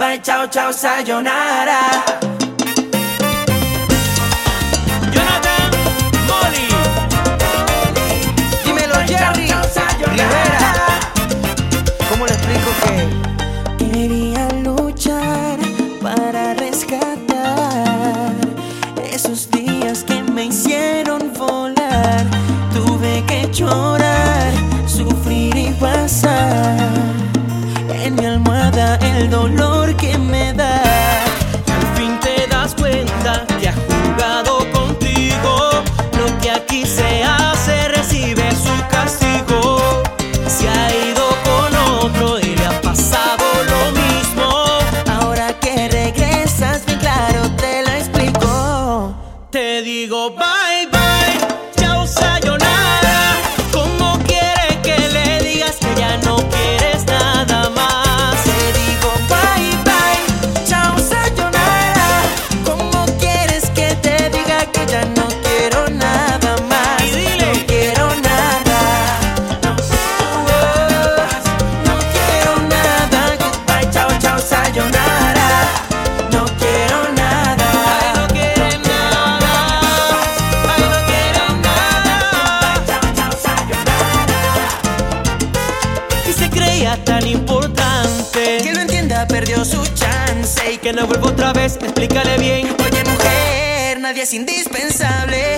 Bye, chao, chao, sayonara. Jonathan Molly. Dímelo, Jerry. Chao, chao, Rivera. ¿Cómo le explico que quería luchar para rescatar esos días que me hicieron volar? Tuve que llorar, sufrir y pasar en mi almohada el dolor. never tan importante. Que no entienda perdió su chance y que no vuelva otra vez, explícale bien. Oye mujer, nadie es indispensable.